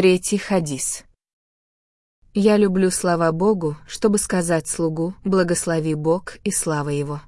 Третий хадис. Я люблю слова Богу, чтобы сказать слугу «Благослови Бог и слава Его».